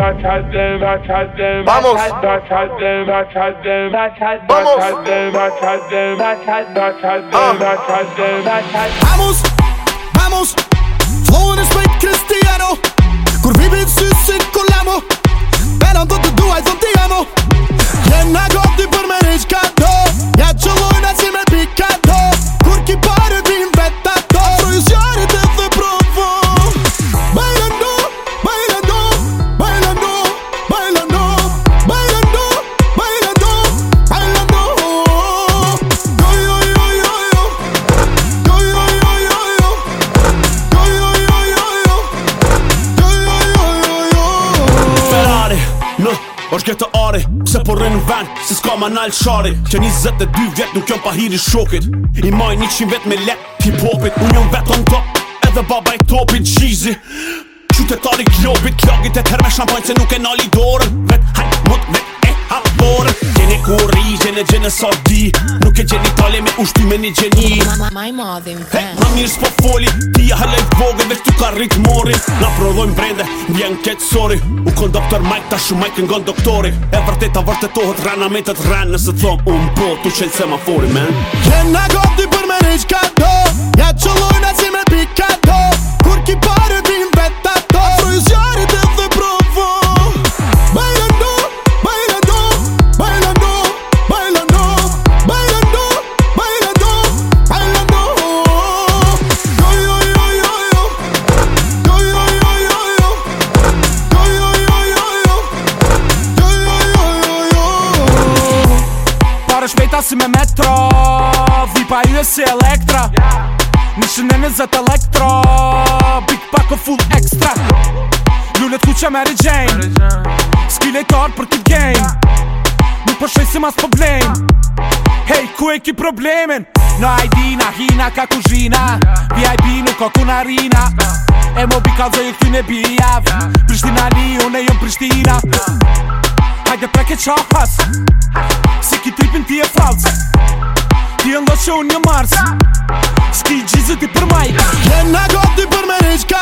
Vamos. Vamos. Vamos. Flowing vamos Cristiano. vamos, vamos, vamos, vamos, Colamo. vamos, de vamos, vamos, vamos, vamos, vamos, Në, është gjetë të ari Pse po rrinë në vend Si s'ka ma nalë qari Që 22 vjetë nuk jom pa hiri shokit I maj 100 vetë me let t'i popit Unë jom vetë on top Edhe baba i topit Gjizi Qytetari globit Klagit e tërme shampajnë Se nuk e nali dorën Vet në gjenë sa di Nuk e gjeni tali me ushti me një gjeni Maj madhim të hey, Më s'po foli Ti e halet vogën dhe këtu ka rritë mori Na prodhojmë brende Një janë ketë sori U kon doktor Mike Ta shumë Mike n'gon doktori E vërtet a vërtetohet rana me të të rranë Nësë të unë po Tu qenë semafori ma fori men Kena gotti për me një që ka do Ja që si me metro Vipa ju e si elektra Në shënën e zët elektro Big pack o full extra Lullet ku që Mary Jane Skile i për këtë game Nuk përshoj po si mas problem, Hej, ku e ki problemin? Në no ID, në Hina, ka ku zhina VIP nuk ka ku në Rina E mo bi kalzoj u këty në bia Prishtina një, une e Prishtina Hajde preke qohas Se ki tripin ti e falc Ti e ndo që unë një mars Ski gjizit i për majka Jena goti për me rejka